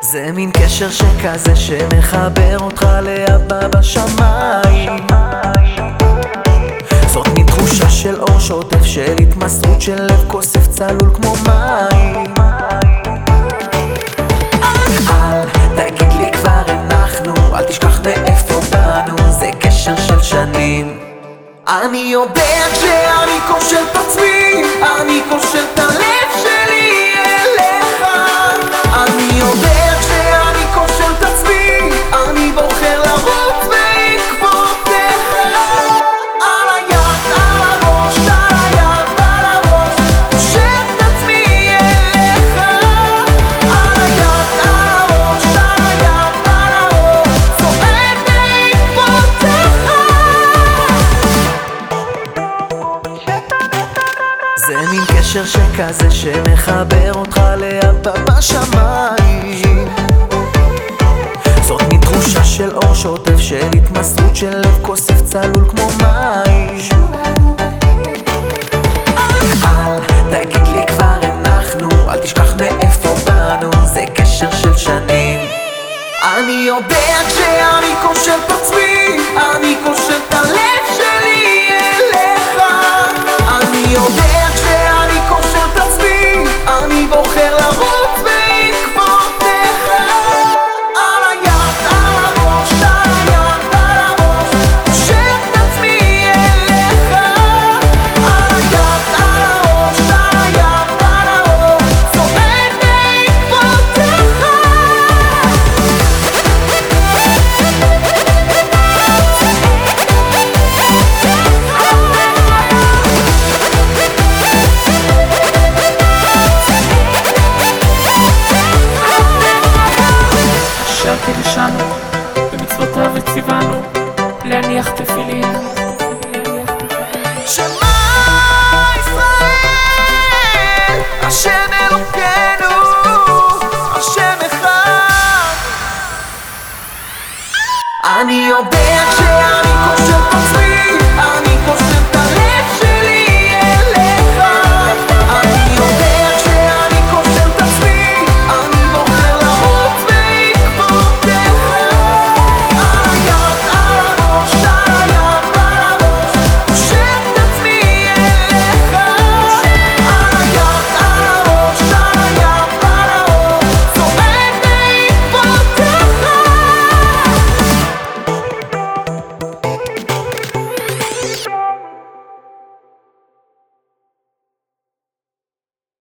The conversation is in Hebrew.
זה מין קשר שכזה שמחבר אותך לאבא בשמיים. זאת מין תחושה של אור שוטף של התמסרות של לב כוסף צלול כמו מים אני יודע כשאני קושר את עצמי, אני קושר את הלב שלי קשר שכזה שמחבר אותך לאבא בשמיים זאת מין של אור שוטף של התמסרות של לב כוסף צלול כמו מים. אל תגיד לי כבר הנחנו, אל תשכח מאיפה באנו, זה קשר של שנים. אני יודע כשאני קושר את עצמי, להניח תפילין. אני יודע כשאני קושר את עצמי